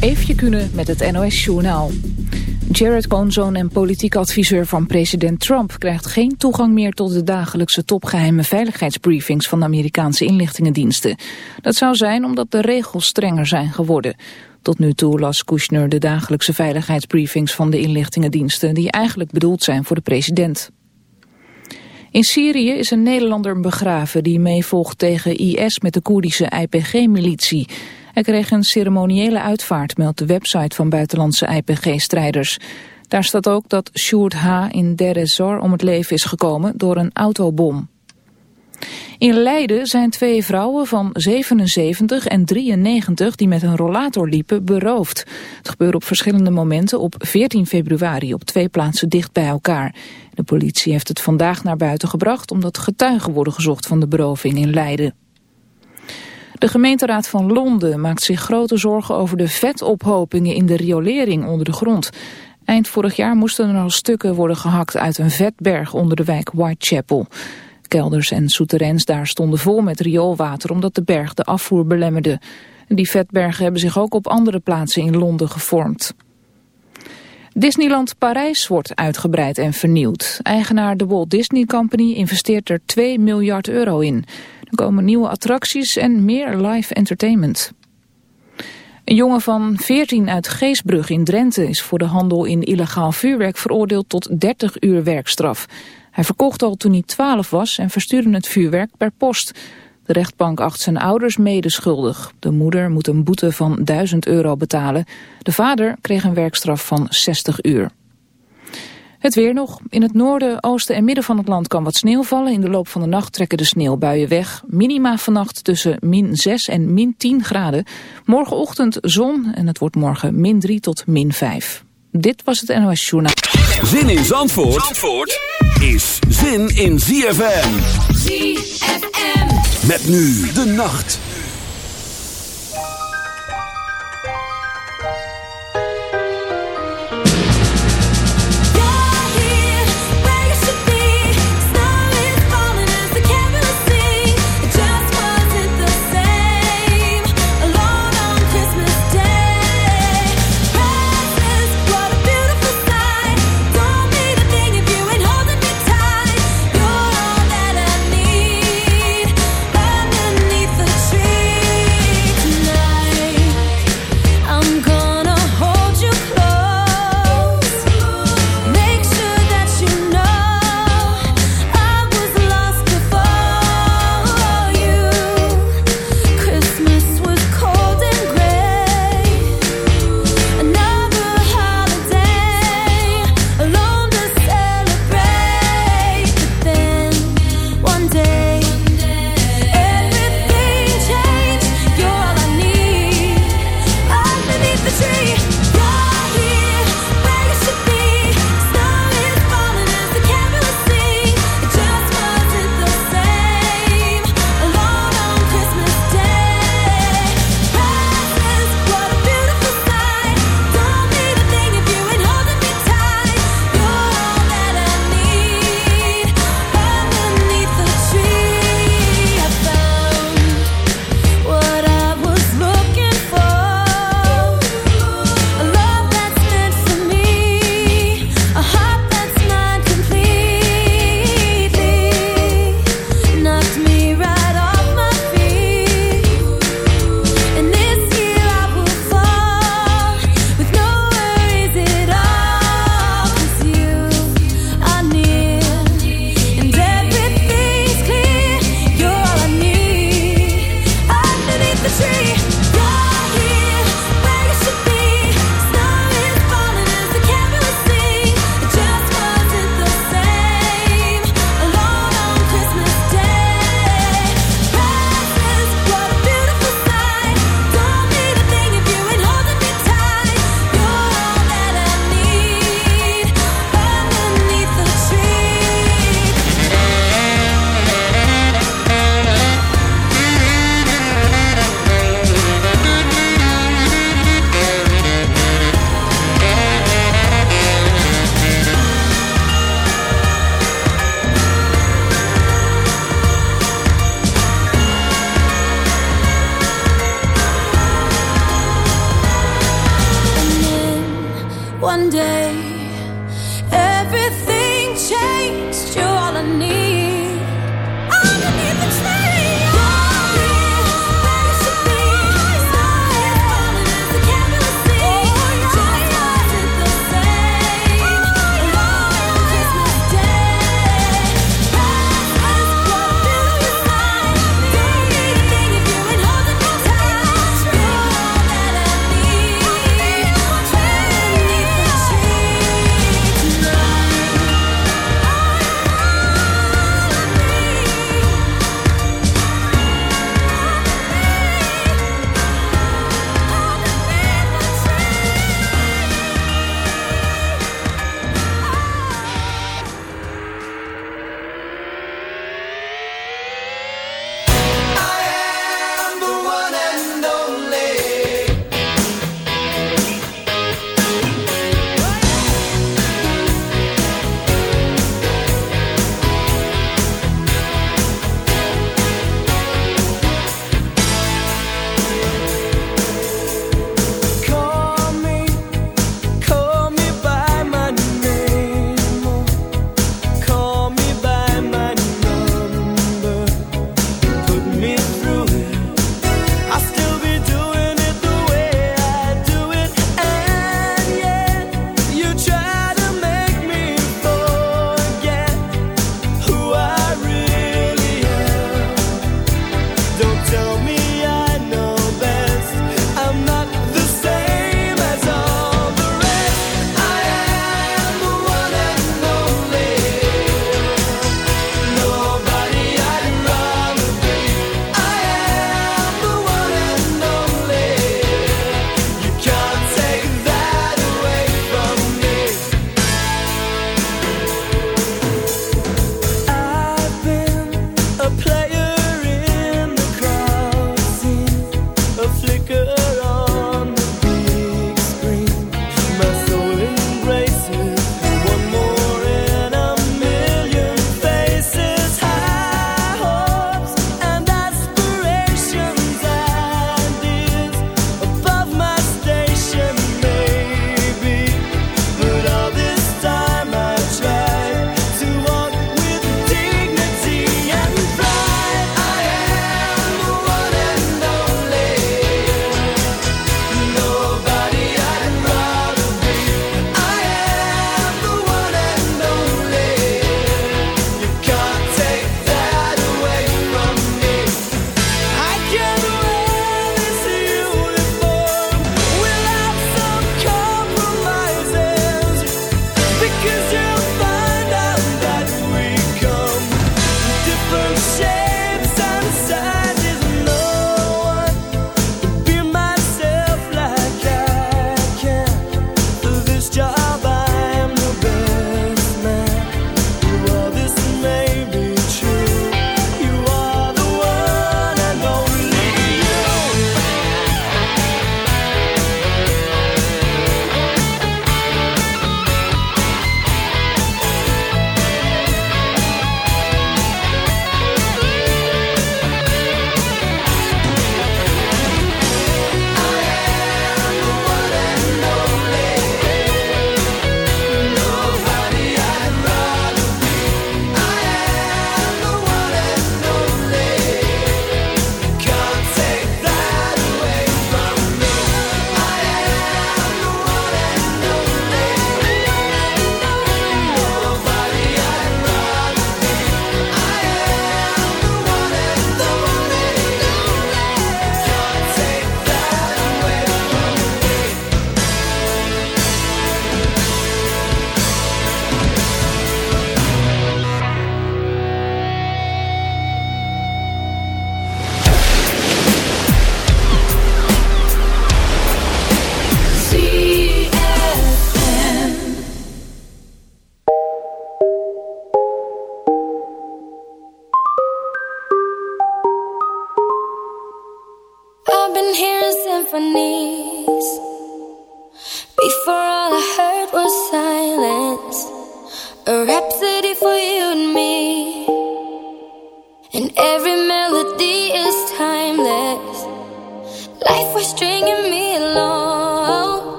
Eefje Kunnen met het NOS-journaal. Jared Cohen, en politiek adviseur van president Trump... krijgt geen toegang meer tot de dagelijkse topgeheime veiligheidsbriefings... van de Amerikaanse inlichtingendiensten. Dat zou zijn omdat de regels strenger zijn geworden. Tot nu toe las Kushner de dagelijkse veiligheidsbriefings van de inlichtingendiensten... die eigenlijk bedoeld zijn voor de president. In Syrië is een Nederlander begraven die meevolgt tegen IS met de Koerdische IPG-militie... Hij kreeg een ceremoniële uitvaart, meldt de website van buitenlandse IPG-strijders. Daar staat ook dat Sjoerd H. in Der Zor om het leven is gekomen door een autobom. In Leiden zijn twee vrouwen van 77 en 93 die met een rollator liepen beroofd. Het gebeurde op verschillende momenten op 14 februari op twee plaatsen dicht bij elkaar. De politie heeft het vandaag naar buiten gebracht omdat getuigen worden gezocht van de beroving in Leiden. De gemeenteraad van Londen maakt zich grote zorgen over de vetophopingen in de riolering onder de grond. Eind vorig jaar moesten er al stukken worden gehakt uit een vetberg onder de wijk Whitechapel. Kelders en souterrains daar stonden vol met rioolwater omdat de berg de afvoer belemmerde. Die vetbergen hebben zich ook op andere plaatsen in Londen gevormd. Disneyland Parijs wordt uitgebreid en vernieuwd. Eigenaar de Walt Disney Company investeert er 2 miljard euro in. Er komen nieuwe attracties en meer live entertainment. Een jongen van 14 uit Geesbrug in Drenthe is voor de handel in illegaal vuurwerk veroordeeld tot 30 uur werkstraf. Hij verkocht al toen hij 12 was en verstuurde het vuurwerk per post. De rechtbank acht zijn ouders medeschuldig. De moeder moet een boete van 1000 euro betalen. De vader kreeg een werkstraf van 60 uur. Het weer nog. In het noorden, oosten en midden van het land kan wat sneeuw vallen. In de loop van de nacht trekken de sneeuwbuien weg. Minima vannacht tussen min 6 en min 10 graden. Morgenochtend zon en het wordt morgen min 3 tot min 5. Dit was het NOS Journaal. Zin in Zandvoort, Zandvoort is zin in ZFM. ZFM. Met nu de nacht.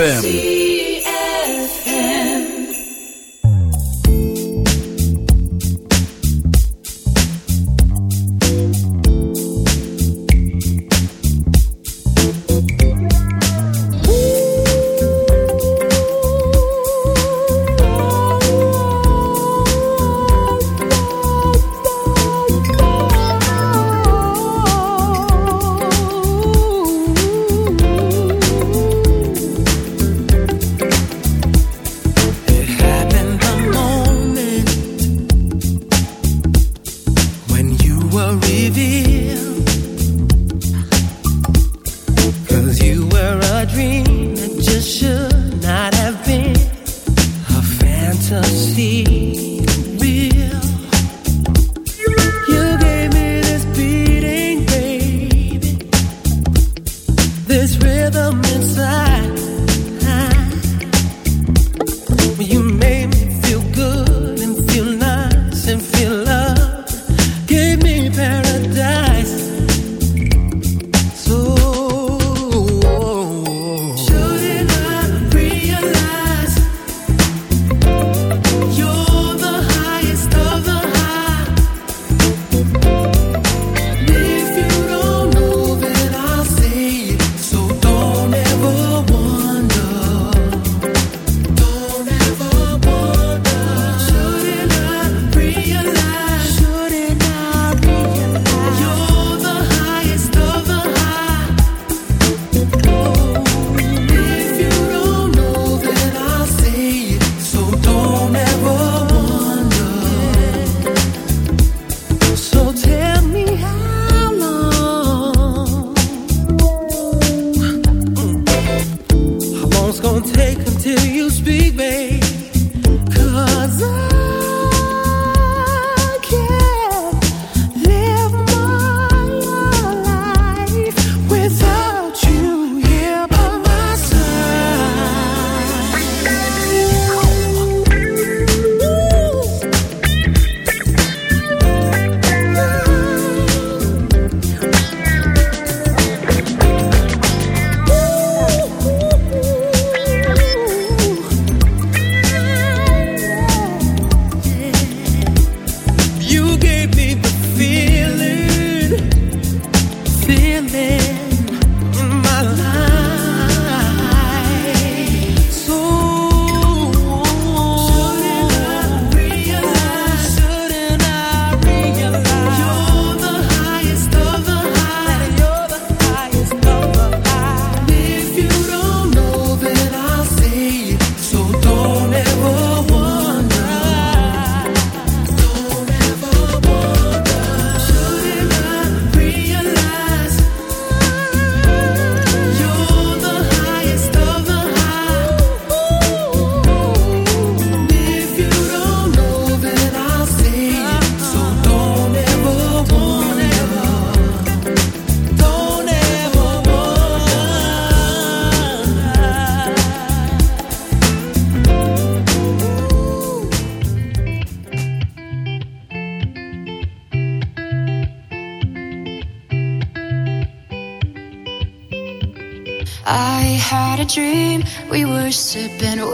ZFM.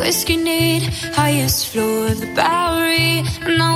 whiskey need. Highest floor of the Bowery, and I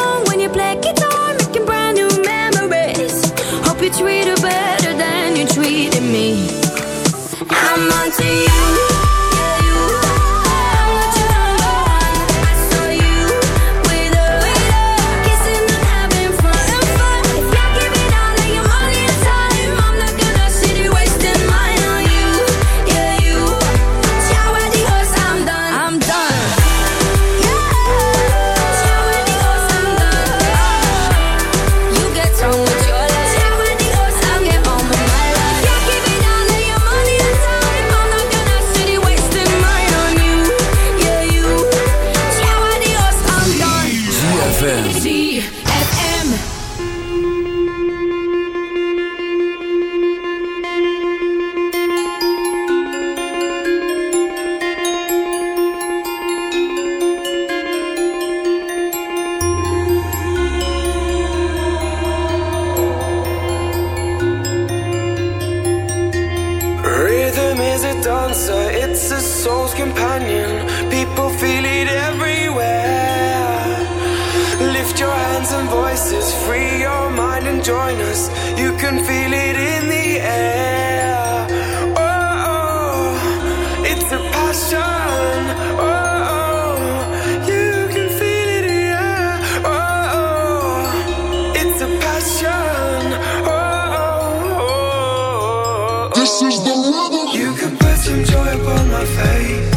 You can put some joy upon my face,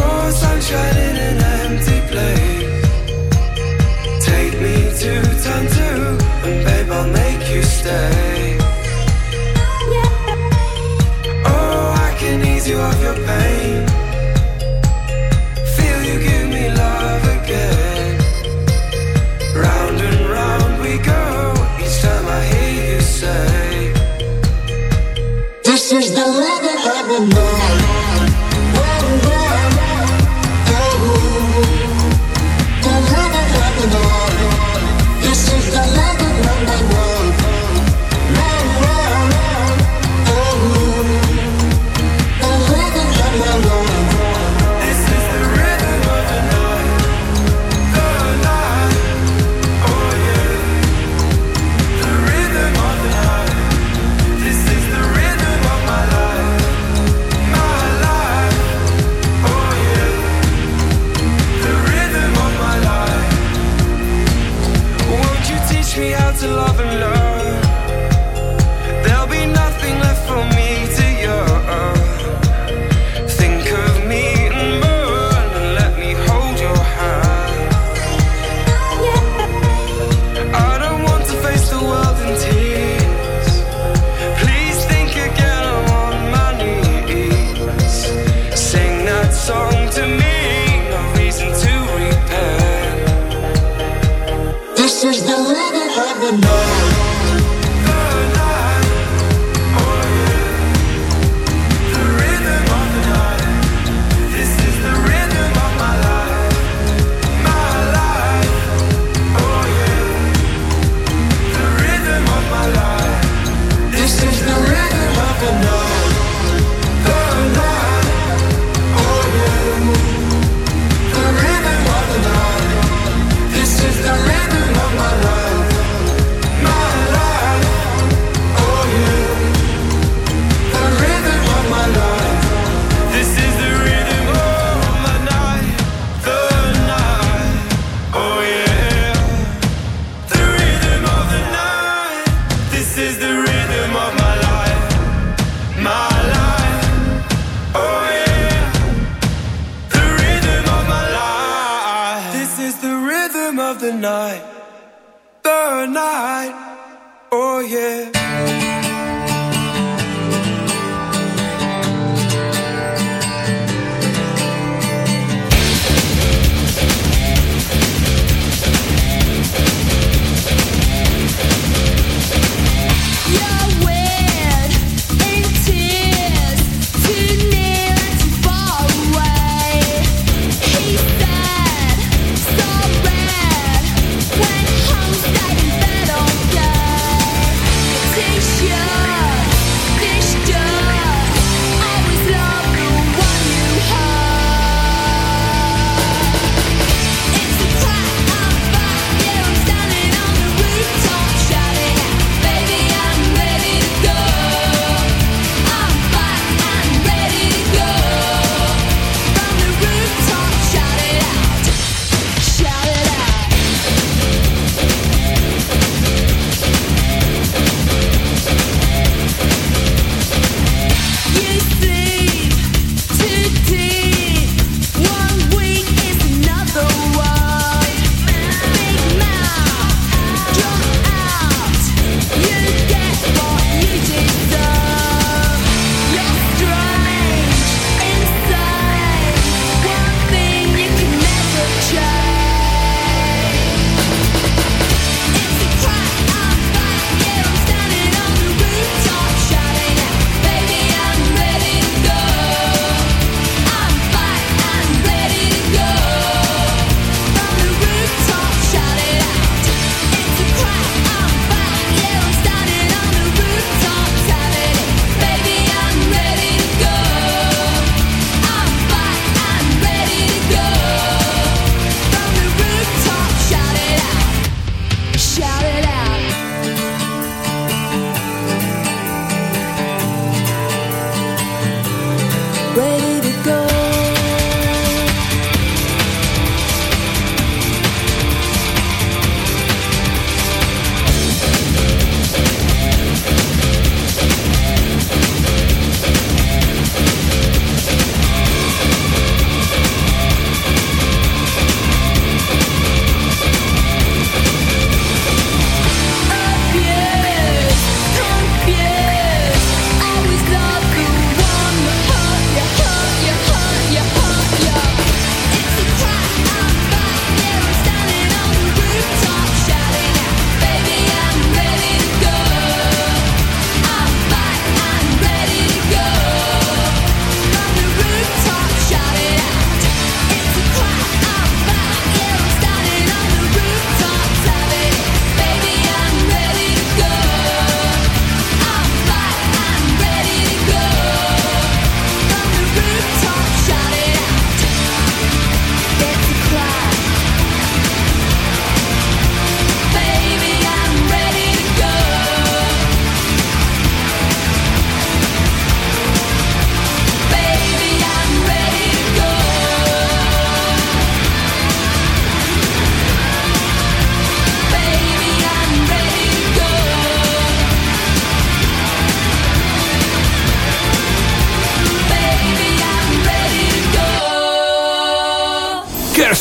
or sunshine in an empty place. Take me to time two, and babe, I'll make you stay. Oh, I can ease you of your pain. is the love that I remember.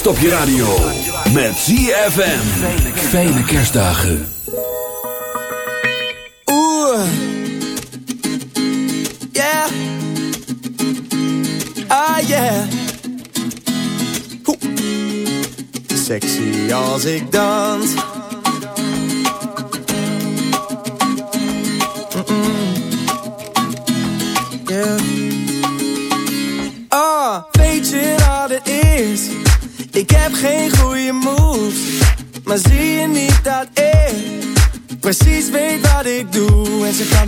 Op je radio. Met ZFM. Fijne kerstdagen. Oeh. Yeah. Ah yeah. Sexy als ik dans.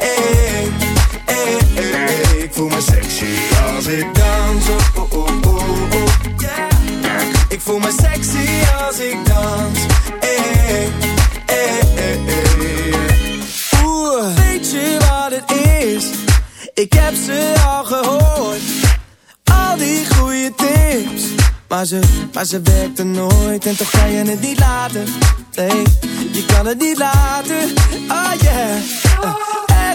Hey, hey, hey. Ik voel me sexy als ik dans. Oh, oh, oh, oh, yeah. Ik voel me sexy als ik dans. Oeh, weet je wat het is? Ik heb ze al gehoord al die goede tips. Maar ze, maar ze werkte nooit en toch kan je het niet laten. Nee, je kan het niet laten. Oh yeah,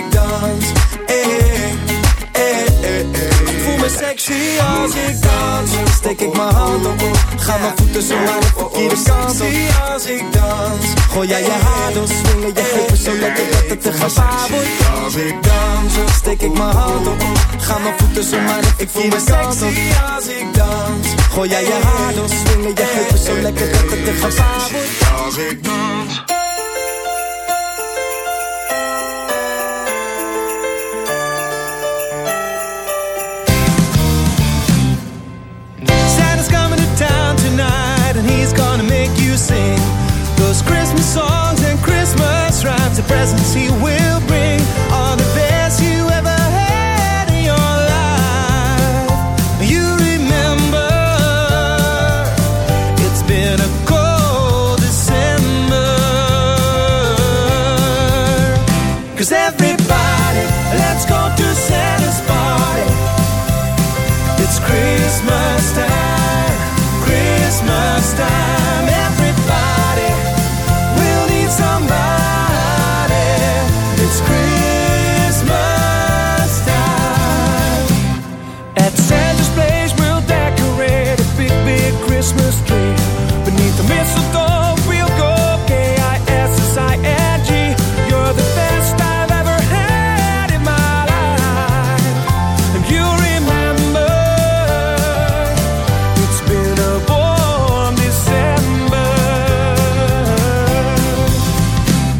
ik dans. Hey, hey, hey, hey. Ik voel me sexy als ik dans. Steek ik mijn hand op. Ga mijn voeten zo naar de verkeerde kant op. als ik dans. Gooi jij je haar door, swingen je heupen zo lekker dat het te gevaar wordt. Als ik dans, steek ik mijn hand op. Ga mijn voeten zo maar de verkeerde kant op. als ik dans. Gooi jij je haar door, swingen je heupen zo lekker dat het te gevaar wordt. Als ik dans. The presence he will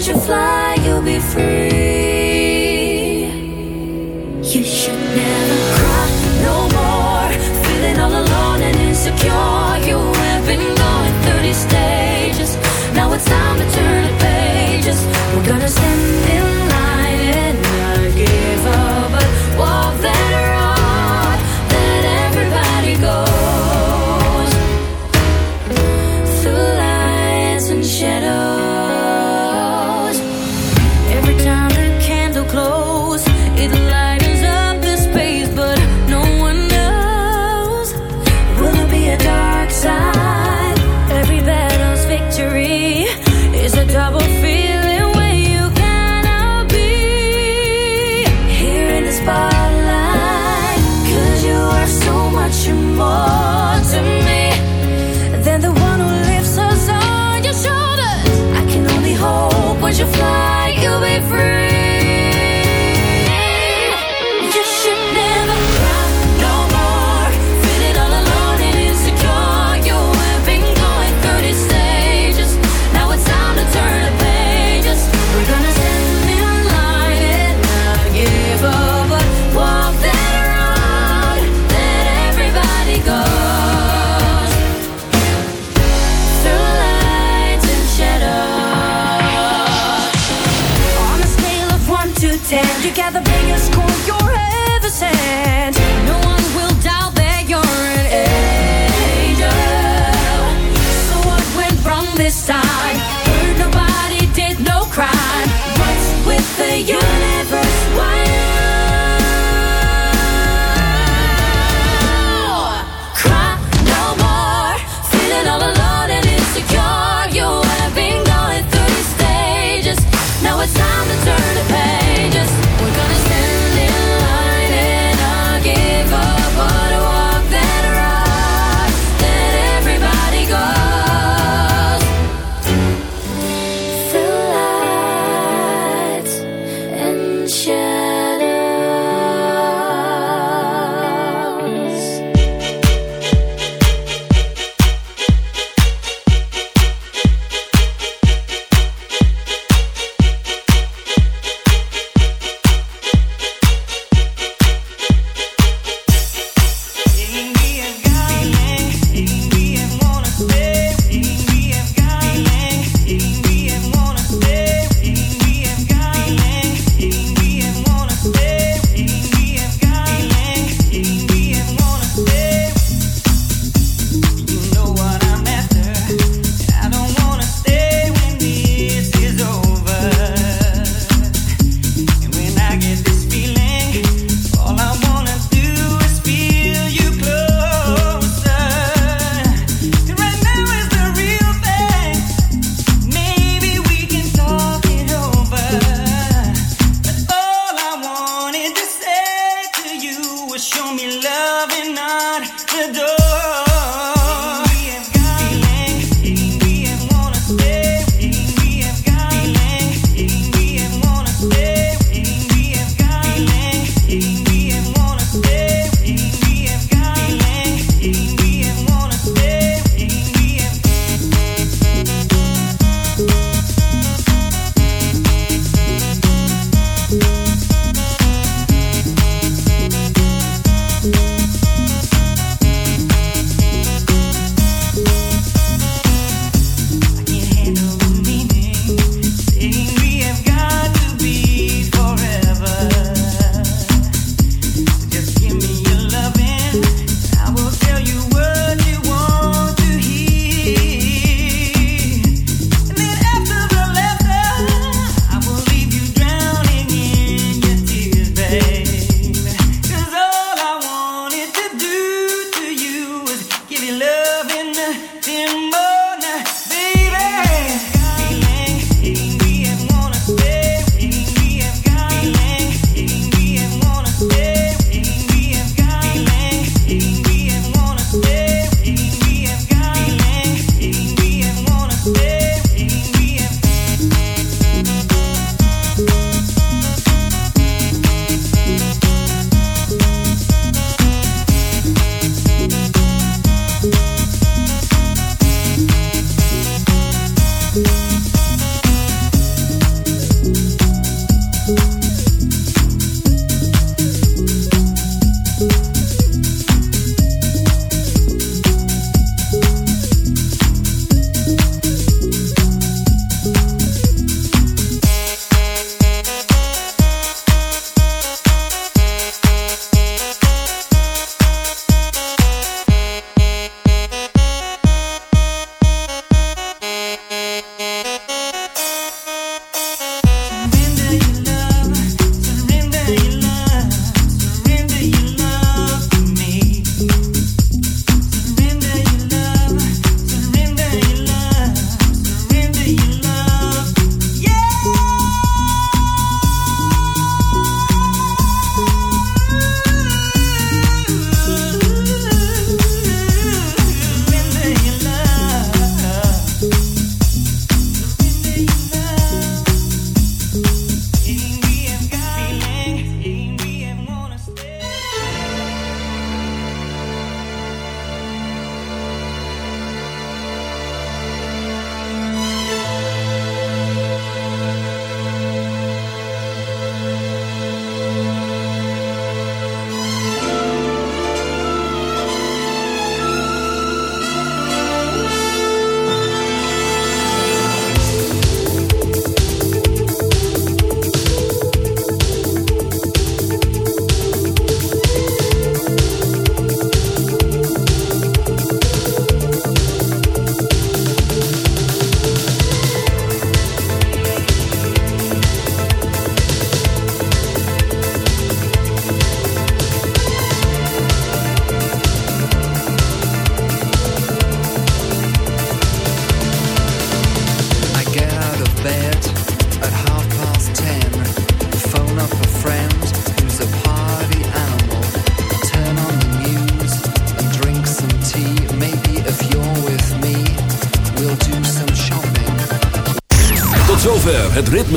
Once you fly, you'll be free. You should never cry no more. Feeling all alone and insecure. You have been going 30 stages. Now it's time.